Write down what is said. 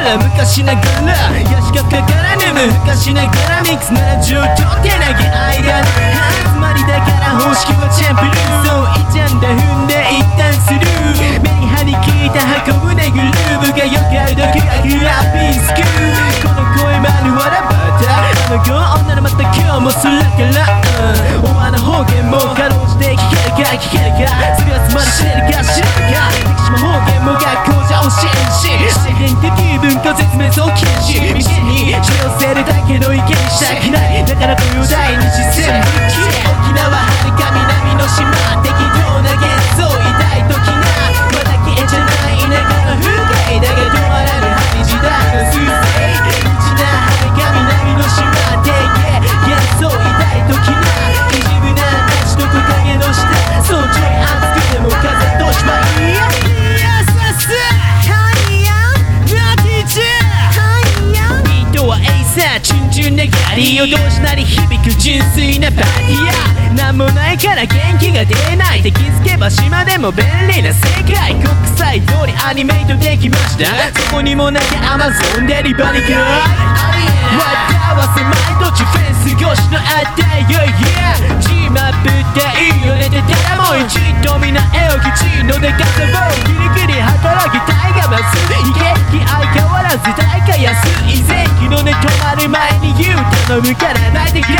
ら昔ながらヤシカかからぬ昔ながらミックスなら上等手投げ間つまりだから方式はチャンプルーそういちゃんだ踏んで一旦スルー目に張り切った運ぶねグルーブがよくある独学アピースクーこの声まるわらばたあの子女のまた今日もするから。アイデンティティ文化説明を禁止店に使用せるだけの意見したくない。だからという第二次戦武器。沖縄はるか南ーチュンチュンなガリをどうしなり響く純粋なパーティアなんもないから元気が出ないって気づけば島でも便利な世界。国際通りアニメイトできました。そこにもなきゃアマゾンデリバリー。かわたわせまい土地フェンス越しのあったよ Yeah ジマップっていいよね。ってたらもう一度みんな絵をきちのでかさをギリギリ働きたいがまず悲劇相変わ安い前期のね止まる前に言う頼むから泣いてくれるより泣いてくれ